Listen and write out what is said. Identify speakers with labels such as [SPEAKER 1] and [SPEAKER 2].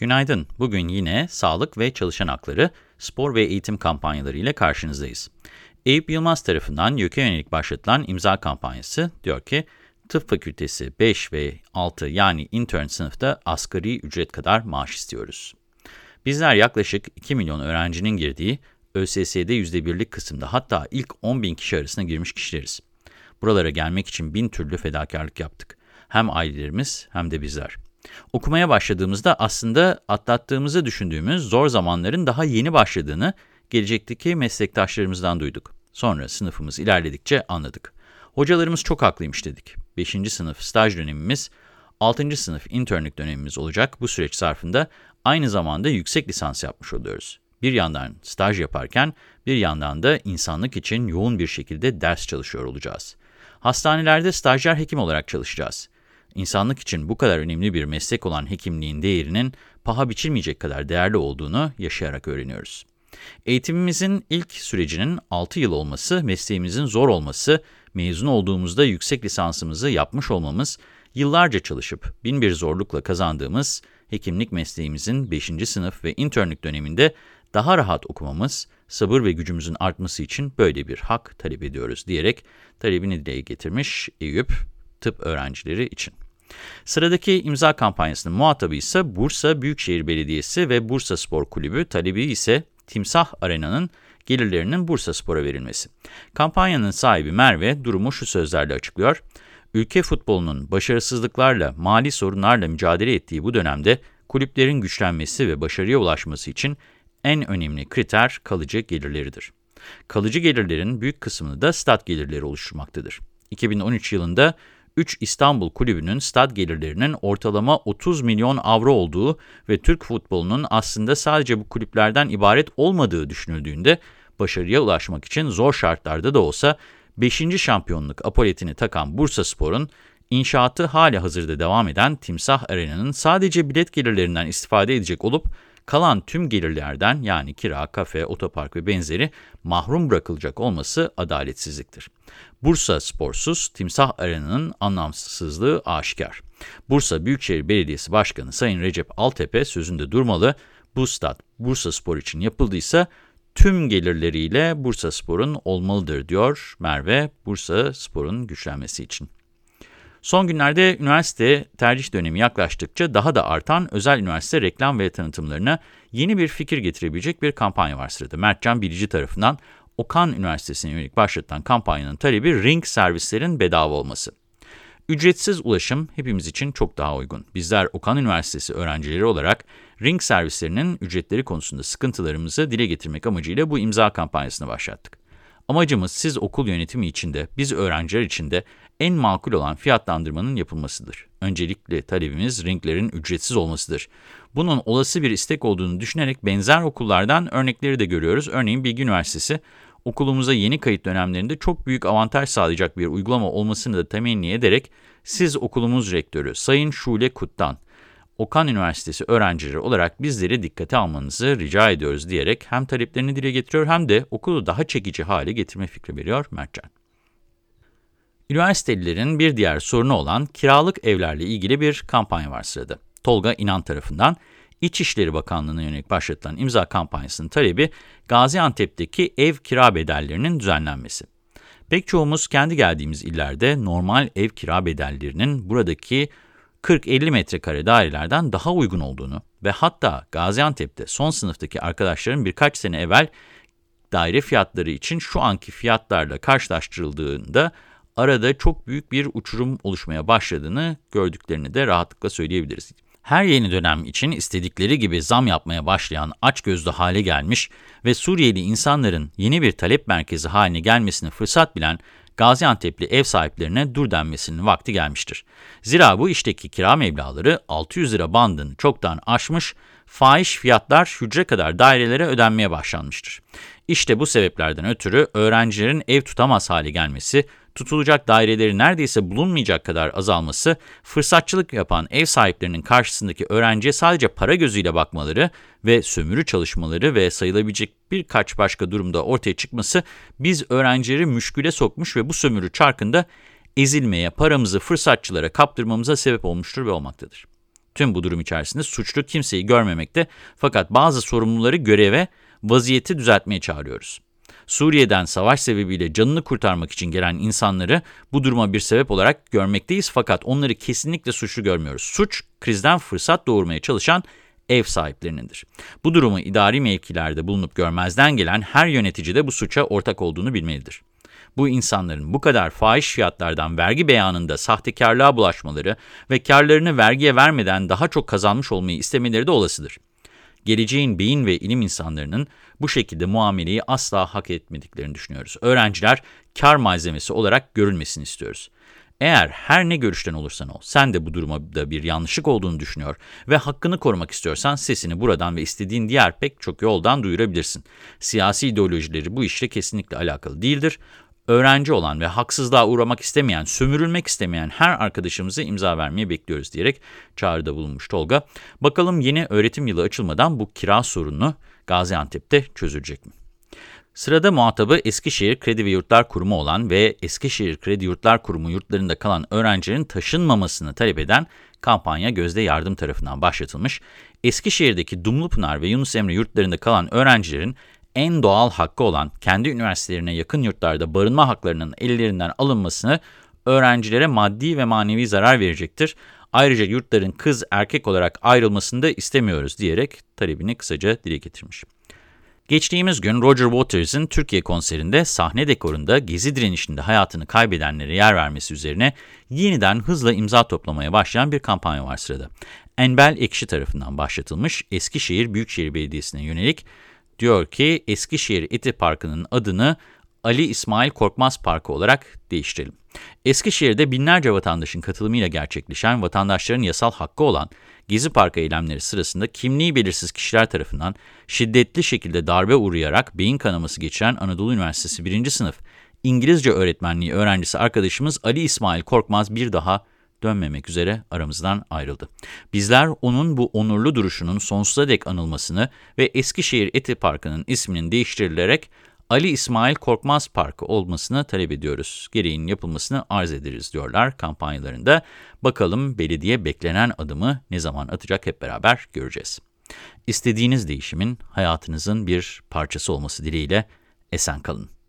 [SPEAKER 1] Günaydın. Bugün yine sağlık ve çalışan hakları, spor ve eğitim kampanyaları ile karşınızdayız. Eyüp Yılmaz tarafından YÖK'e yönelik başlatılan imza kampanyası diyor ki, tıp fakültesi 5 ve 6 yani intern sınıfta asgari ücret kadar maaş istiyoruz. Bizler yaklaşık 2 milyon öğrencinin girdiği ÖSS'de %1'lik kısımda hatta ilk 10 bin kişi arasına girmiş kişileriz. Buralara gelmek için bin türlü fedakarlık yaptık. Hem ailelerimiz hem de bizler. Okumaya başladığımızda aslında atlattığımızı düşündüğümüz zor zamanların daha yeni başladığını gelecekteki meslektaşlarımızdan duyduk. Sonra sınıfımız ilerledikçe anladık. Hocalarımız çok haklıymış dedik. 5. sınıf staj dönemimiz, 6. sınıf internlük dönemimiz olacak. Bu süreç zarfında aynı zamanda yüksek lisans yapmış oluyoruz. Bir yandan staj yaparken bir yandan da insanlık için yoğun bir şekilde ders çalışıyor olacağız. Hastanelerde stajyer hekim olarak çalışacağız. İnsanlık için bu kadar önemli bir meslek olan hekimliğin değerinin paha biçilmeyecek kadar değerli olduğunu yaşayarak öğreniyoruz. Eğitimimizin ilk sürecinin 6 yıl olması, mesleğimizin zor olması, mezun olduğumuzda yüksek lisansımızı yapmış olmamız, yıllarca çalışıp bin bir zorlukla kazandığımız hekimlik mesleğimizin 5. sınıf ve internlük döneminde daha rahat okumamız, sabır ve gücümüzün artması için böyle bir hak talep ediyoruz diyerek talebini dile getirmiş Eyüp tıp öğrencileri için. Sıradaki imza kampanyasının muhatabı ise Bursa Büyükşehir Belediyesi ve Bursa Spor Kulübü, talebi ise Timsah Arena'nın gelirlerinin Bursa Spor'a verilmesi. Kampanyanın sahibi Merve durumu şu sözlerle açıklıyor. Ülke futbolunun başarısızlıklarla, mali sorunlarla mücadele ettiği bu dönemde kulüplerin güçlenmesi ve başarıya ulaşması için en önemli kriter kalıcı gelirleridir. Kalıcı gelirlerin büyük kısmını da stat gelirleri oluşturmaktadır. 2013 yılında 3 İstanbul kulübünün stad gelirlerinin ortalama 30 milyon avro olduğu ve Türk futbolunun aslında sadece bu kulüplerden ibaret olmadığı düşünüldüğünde başarıya ulaşmak için zor şartlarda da olsa 5. şampiyonluk apoletini takan Bursa Spor'un inşaatı hali hazırda devam eden Timsah Arena'nın sadece bilet gelirlerinden istifade edecek olup kalan tüm gelirlerden yani kira, kafe, otopark ve benzeri mahrum bırakılacak olması adaletsizliktir. Bursa sporsuz, Timsah Arena'nın anlamsızlığı aşikar. Bursa Büyükşehir Belediyesi Başkanı Sayın Recep Altepe sözünde durmalı, bu stat Bursa Spor için yapıldıysa tüm gelirleriyle Bursa Spor'un olmalıdır diyor Merve, Bursa Spor'un güçlenmesi için. Son günlerde üniversite tercih dönemi yaklaştıkça daha da artan özel üniversite reklam ve tanıtımlarına yeni bir fikir getirebilecek bir kampanya var sırada. Mertcan Bilici tarafından Okan Üniversitesi'ne yönelik başlatılan kampanyanın talebi ring servislerin bedava olması. Ücretsiz ulaşım hepimiz için çok daha uygun. Bizler Okan Üniversitesi öğrencileri olarak ring servislerinin ücretleri konusunda sıkıntılarımızı dile getirmek amacıyla bu imza kampanyasını başlattık. Amacımız siz okul yönetimi içinde, biz öğrenciler içinde en makul olan fiyatlandırmanın yapılmasıdır. Öncelikle talebimiz ringlerin ücretsiz olmasıdır. Bunun olası bir istek olduğunu düşünerek benzer okullardan örnekleri de görüyoruz. Örneğin Bilgi Üniversitesi, okulumuza yeni kayıt dönemlerinde çok büyük avantaj sağlayacak bir uygulama olmasını da temenni ederek, siz okulumuz rektörü Sayın Şule Kut'tan, Okan Üniversitesi öğrencileri olarak bizleri dikkate almanızı rica ediyoruz diyerek hem taleplerini dile getiriyor hem de okulu daha çekici hale getirme fikri veriyor Mertcan. Üniversitelilerin bir diğer sorunu olan kiralık evlerle ilgili bir kampanya var sırada. Tolga İnan tarafından İçişleri Bakanlığı'na yönelik başlatılan imza kampanyasının talebi Gaziantep'teki ev kira bedellerinin düzenlenmesi. Pek çoğumuz kendi geldiğimiz illerde normal ev kira bedellerinin buradaki 40-50 metrekare dairelerden daha uygun olduğunu ve hatta Gaziantep'te son sınıftaki arkadaşların birkaç sene evvel daire fiyatları için şu anki fiyatlarla karşılaştırıldığında arada çok büyük bir uçurum oluşmaya başladığını gördüklerini de rahatlıkla söyleyebiliriz. Her yeni dönem için istedikleri gibi zam yapmaya başlayan açgözlü hale gelmiş ve Suriyeli insanların yeni bir talep merkezi haline gelmesini fırsat bilen Gaziantep'li ev sahiplerine dur denmesinin vakti gelmiştir. Zira bu işteki kira meblaları 600 lira bandını çoktan aşmış, fahiş fiyatlar hücre kadar dairelere ödenmeye başlanmıştır. İşte bu sebeplerden ötürü öğrencilerin ev tutamaz hale gelmesi, tutulacak daireleri neredeyse bulunmayacak kadar azalması, fırsatçılık yapan ev sahiplerinin karşısındaki öğrenciye sadece para gözüyle bakmaları ve sömürü çalışmaları ve sayılabilecek birkaç başka durumda ortaya çıkması biz öğrencileri müşküle sokmuş ve bu sömürü çarkında ezilmeye, paramızı fırsatçılara kaptırmamıza sebep olmuştur ve olmaktadır. Tüm bu durum içerisinde suçlu kimseyi görmemekte fakat bazı sorumluları göreve, vaziyeti düzeltmeye çağırıyoruz. Suriye'den savaş sebebiyle canını kurtarmak için gelen insanları bu duruma bir sebep olarak görmekteyiz fakat onları kesinlikle suçlu görmüyoruz. Suç, krizden fırsat doğurmaya çalışan ev sahiplerinindir. Bu durumu idari mevkilerde bulunup görmezden gelen her yönetici de bu suça ortak olduğunu bilmelidir. Bu insanların bu kadar fahiş fiyatlardan vergi beyanında sahtekarlığa bulaşmaları ve karlarını vergiye vermeden daha çok kazanmış olmayı istemeleri de olasıdır. Geleceğin beyin ve ilim insanlarının bu şekilde muameleyi asla hak etmediklerini düşünüyoruz. Öğrenciler kar malzemesi olarak görülmesini istiyoruz. Eğer her ne görüşten olursan ol, sen de bu durumda bir yanlışlık olduğunu düşünüyor ve hakkını korumak istiyorsan sesini buradan ve istediğin diğer pek çok yoldan duyurabilirsin. Siyasi ideolojileri bu işle kesinlikle alakalı değildir. Öğrenci olan ve haksızlığa uğramak istemeyen, sömürülmek istemeyen her arkadaşımızı imza vermeye bekliyoruz diyerek çağrıda bulunmuş Tolga. Bakalım yeni öğretim yılı açılmadan bu kira sorunu Gaziantep'te çözülecek mi? Sırada muhatabı Eskişehir Kredi ve Yurtlar Kurumu olan ve Eskişehir Kredi Yurtlar Kurumu yurtlarında kalan öğrencilerin taşınmamasını talep eden kampanya Gözde Yardım tarafından başlatılmış. Eskişehir'deki Dumlupınar ve Yunus Emre yurtlarında kalan öğrencilerin en doğal hakkı olan kendi üniversitelerine yakın yurtlarda barınma haklarının ellerinden alınmasını öğrencilere maddi ve manevi zarar verecektir. Ayrıca yurtların kız erkek olarak ayrılmasını da istemiyoruz diyerek talebini kısaca dile getirmiş. Geçtiğimiz gün Roger Waters'ın Türkiye konserinde sahne dekorunda gezi direnişinde hayatını kaybedenlere yer vermesi üzerine yeniden hızla imza toplamaya başlayan bir kampanya var sırada. Enbel Ekşi tarafından başlatılmış Eskişehir Büyükşehir Belediyesi'ne yönelik diyor ki Eskişehir Eti Parkı'nın adını Ali İsmail Korkmaz Parkı olarak değiştirelim. Eskişehir'de binlerce vatandaşın katılımıyla gerçekleşen vatandaşların yasal hakkı olan Gezi Parkı eylemleri sırasında kimliği belirsiz kişiler tarafından şiddetli şekilde darbe uğrayarak beyin kanaması geçiren Anadolu Üniversitesi 1. sınıf İngilizce öğretmenliği öğrencisi arkadaşımız Ali İsmail Korkmaz bir daha dönmemek üzere aramızdan ayrıldı. Bizler onun bu onurlu duruşunun sonsuza dek anılmasını ve Eskişehir Eti Parkı'nın isminin değiştirilerek Ali İsmail Korkmaz Parkı olmasını talep ediyoruz. Gereğinin yapılmasını arz ederiz diyorlar kampanyalarında. Bakalım belediye beklenen adımı ne zaman atacak hep beraber göreceğiz. İstediğiniz değişimin hayatınızın bir parçası olması dileğiyle esen kalın.